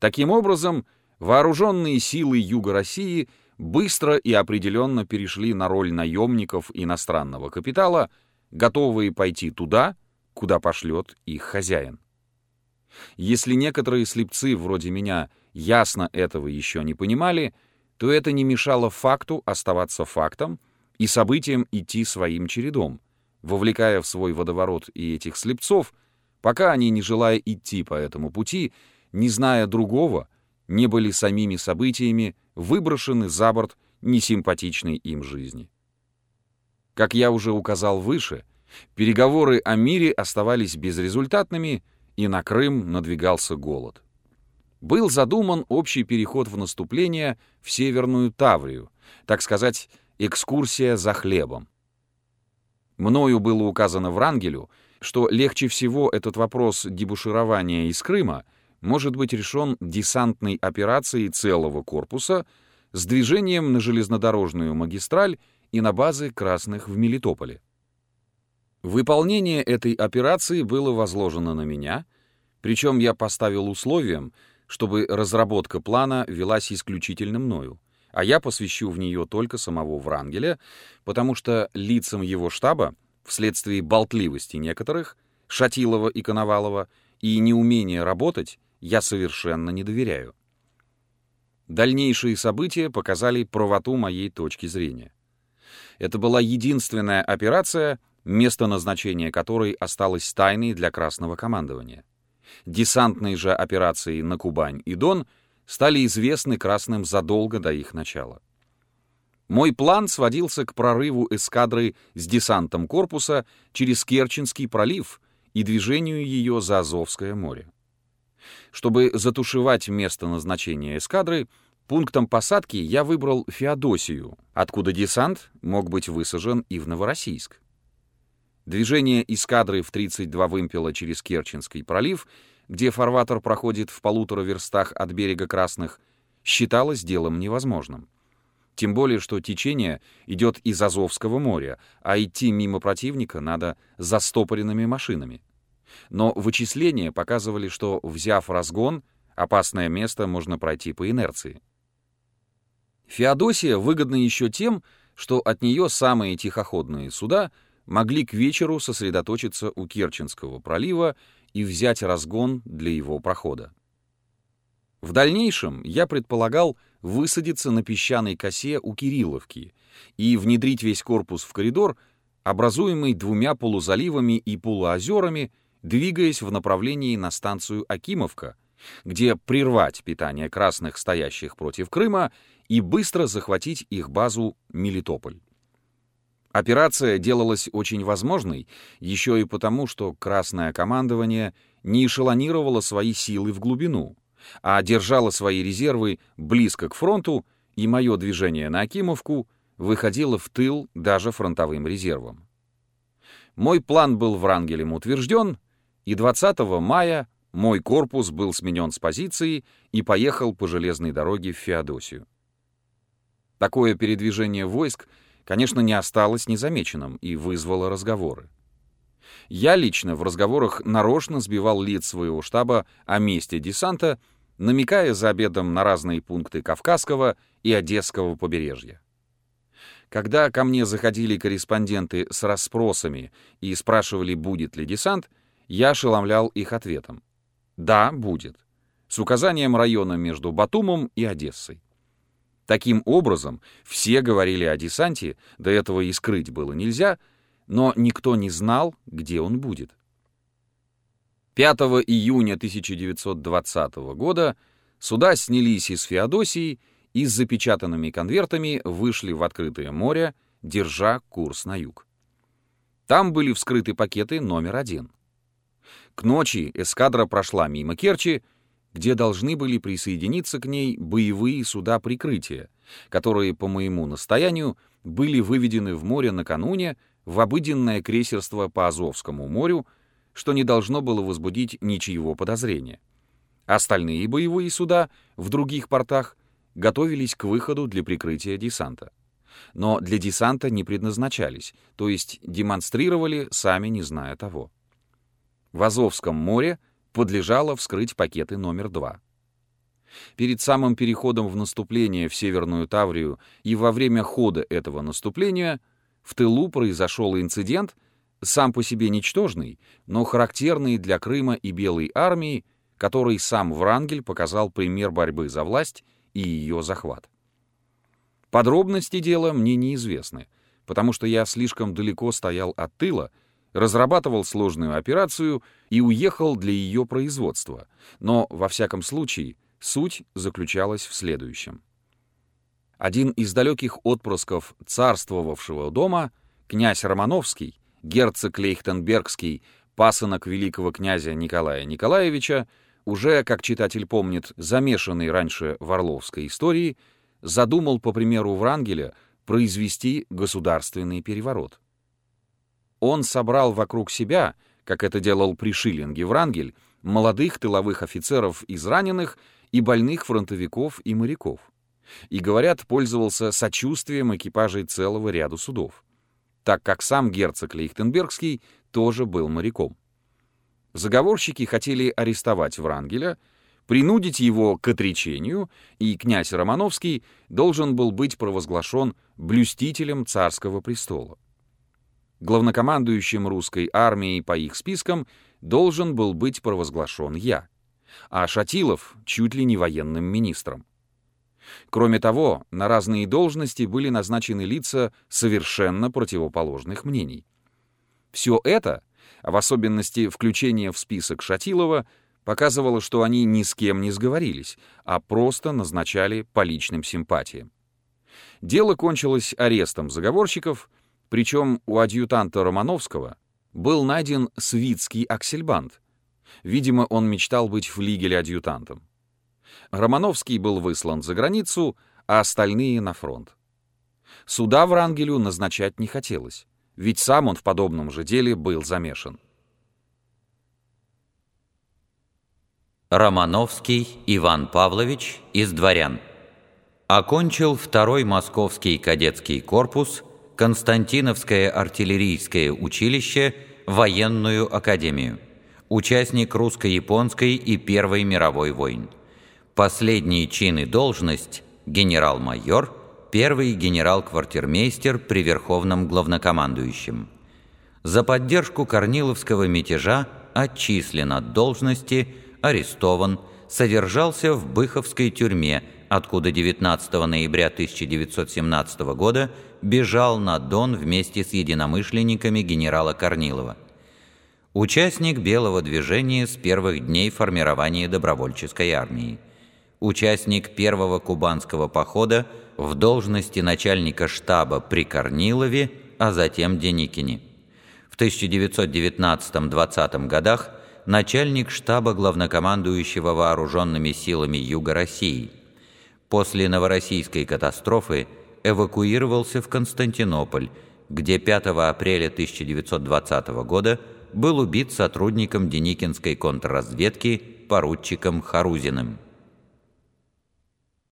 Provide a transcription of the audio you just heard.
Таким образом, вооруженные силы Юга России быстро и определенно перешли на роль наемников иностранного капитала, готовые пойти туда, куда пошлет их хозяин. Если некоторые слепцы вроде меня ясно этого еще не понимали, то это не мешало факту оставаться фактом и событиям идти своим чередом, вовлекая в свой водоворот и этих слепцов, пока они, не желая идти по этому пути, не зная другого, не были самими событиями выброшены за борт несимпатичной им жизни. Как я уже указал выше, переговоры о мире оставались безрезультатными, и на Крым надвигался голод. Был задуман общий переход в наступление в Северную Таврию, так сказать, экскурсия за хлебом. Мною было указано Врангелю, что легче всего этот вопрос дебуширования из Крыма может быть решен десантной операцией целого корпуса с движением на железнодорожную магистраль и на базы красных в Мелитополе. Выполнение этой операции было возложено на меня, причем я поставил условием, чтобы разработка плана велась исключительно мною, а я посвящу в нее только самого Врангеля, потому что лицам его штаба, вследствие болтливости некоторых, Шатилова и Коновалова, и неумения работать, я совершенно не доверяю. Дальнейшие события показали правоту моей точки зрения. Это была единственная операция — место назначения которой осталось тайной для Красного командования. Десантные же операции на Кубань и Дон стали известны Красным задолго до их начала. Мой план сводился к прорыву эскадры с десантом корпуса через Керченский пролив и движению ее за Азовское море. Чтобы затушевать место назначения эскадры, пунктом посадки я выбрал Феодосию, откуда десант мог быть высажен и в Новороссийск. Движение эскадры в 32 вымпела через Керченский пролив, где фарватер проходит в полутора верстах от берега Красных, считалось делом невозможным. Тем более, что течение идет из Азовского моря, а идти мимо противника надо застопоренными машинами. Но вычисления показывали, что, взяв разгон, опасное место можно пройти по инерции. Феодосия выгодна еще тем, что от нее самые тихоходные суда — могли к вечеру сосредоточиться у Керченского пролива и взять разгон для его прохода. В дальнейшем я предполагал высадиться на песчаной косе у Кирилловки и внедрить весь корпус в коридор, образуемый двумя полузаливами и полуозерами, двигаясь в направлении на станцию Акимовка, где прервать питание красных, стоящих против Крыма, и быстро захватить их базу Мелитополь. Операция делалась очень возможной еще и потому, что Красное командование не эшелонировало свои силы в глубину, а держало свои резервы близко к фронту, и мое движение на Акимовку выходило в тыл даже фронтовым резервом. Мой план был Врангелем утвержден, и 20 мая мой корпус был сменен с позиции и поехал по железной дороге в Феодосию. Такое передвижение войск — конечно, не осталось незамеченным и вызвало разговоры. Я лично в разговорах нарочно сбивал лиц своего штаба о месте десанта, намекая за обедом на разные пункты Кавказского и Одесского побережья. Когда ко мне заходили корреспонденты с расспросами и спрашивали, будет ли десант, я ошеломлял их ответом. Да, будет. С указанием района между Батумом и Одессой. Таким образом, все говорили о десанте, до этого и скрыть было нельзя, но никто не знал, где он будет. 5 июня 1920 года суда снялись из Феодосии и с запечатанными конвертами вышли в открытое море, держа курс на юг. Там были вскрыты пакеты номер один. К ночи эскадра прошла мимо Керчи, где должны были присоединиться к ней боевые суда прикрытия, которые, по моему настоянию, были выведены в море накануне в обыденное крейсерство по Азовскому морю, что не должно было возбудить ничьего подозрения. Остальные боевые суда в других портах готовились к выходу для прикрытия десанта. Но для десанта не предназначались, то есть демонстрировали, сами не зная того. В Азовском море подлежало вскрыть пакеты номер два. Перед самым переходом в наступление в Северную Таврию и во время хода этого наступления в тылу произошел инцидент, сам по себе ничтожный, но характерный для Крыма и Белой армии, который сам Врангель показал пример борьбы за власть и ее захват. Подробности дела мне неизвестны, потому что я слишком далеко стоял от тыла, разрабатывал сложную операцию и уехал для ее производства, но, во всяком случае, Суть заключалась в следующем. Один из далеких отпрысков царствовавшего дома, князь Романовский, герцог Лейхтенбергский, пасынок великого князя Николая Николаевича, уже, как читатель помнит, замешанный раньше в Орловской истории, задумал, по примеру Врангеля, произвести государственный переворот. Он собрал вокруг себя, как это делал при Шиллинге Врангель, молодых тыловых офицеров израненных и больных фронтовиков и моряков. И, говорят, пользовался сочувствием экипажей целого ряда судов, так как сам герцог Лейхтенбергский тоже был моряком. Заговорщики хотели арестовать Врангеля, принудить его к отречению, и князь Романовский должен был быть провозглашен блюстителем царского престола. Главнокомандующим русской армией по их спискам должен был быть провозглашен я а Шатилов чуть ли не военным министром. Кроме того, на разные должности были назначены лица совершенно противоположных мнений. Все это, в особенности включение в список Шатилова, показывало, что они ни с кем не сговорились, а просто назначали по личным симпатиям. Дело кончилось арестом заговорщиков, причем у адъютанта Романовского был найден свитский аксельбант, Видимо, он мечтал быть флигель-адъютантом. Романовский был выслан за границу, а остальные — на фронт. Суда Врангелю назначать не хотелось, ведь сам он в подобном же деле был замешан. Романовский Иван Павлович из дворян. Окончил второй московский кадетский корпус, Константиновское артиллерийское училище, военную академию участник русско-японской и Первой мировой войн. Последние чины должность – генерал-майор, первый генерал-квартирмейстер при Верховном главнокомандующем. За поддержку Корниловского мятежа отчислен от должности, арестован, содержался в Быховской тюрьме, откуда 19 ноября 1917 года бежал на Дон вместе с единомышленниками генерала Корнилова. Участник белого движения с первых дней формирования добровольческой армии. Участник первого кубанского похода в должности начальника штаба при Корнилове, а затем Деникине. В 1919-20 годах начальник штаба главнокомандующего вооруженными силами Юга России. После Новороссийской катастрофы эвакуировался в Константинополь, где 5 апреля 1920 года был убит сотрудником Деникинской контрразведки поручиком Харузиным.